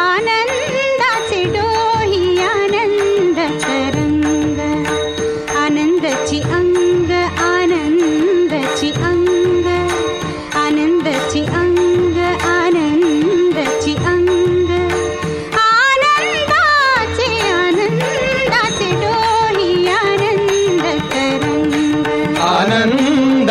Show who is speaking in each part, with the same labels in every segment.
Speaker 1: Anna.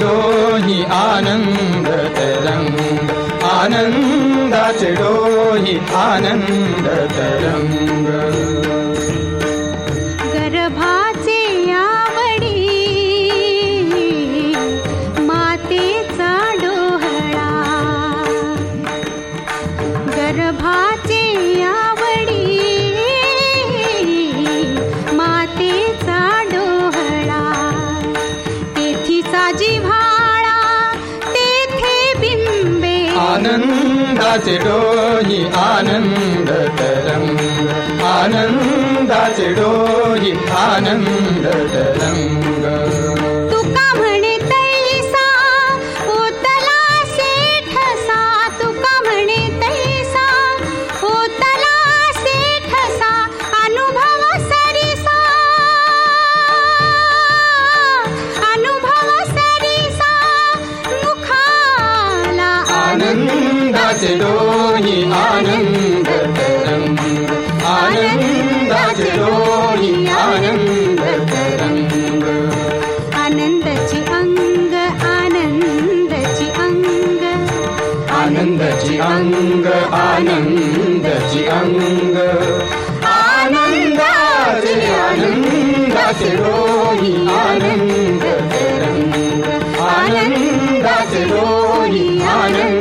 Speaker 1: डोहि
Speaker 2: आनन्दतरम् आनन्दासडोहि आनन्दतरम् सजीवाळा तेथे बिम्बे
Speaker 1: आनंदाचे डोही आनंद तरंग आनंदाचे डोही आनंद तरंग आनन्दाचे डोळी आनंद तरंग आनंदाचे आनंद तरंग
Speaker 2: आनंद अंग आनंदाची अंग
Speaker 1: आनंद अंग आनंदाची अंग आनंदाचे आनंद तरंग आनंदाचे डोळी आनंद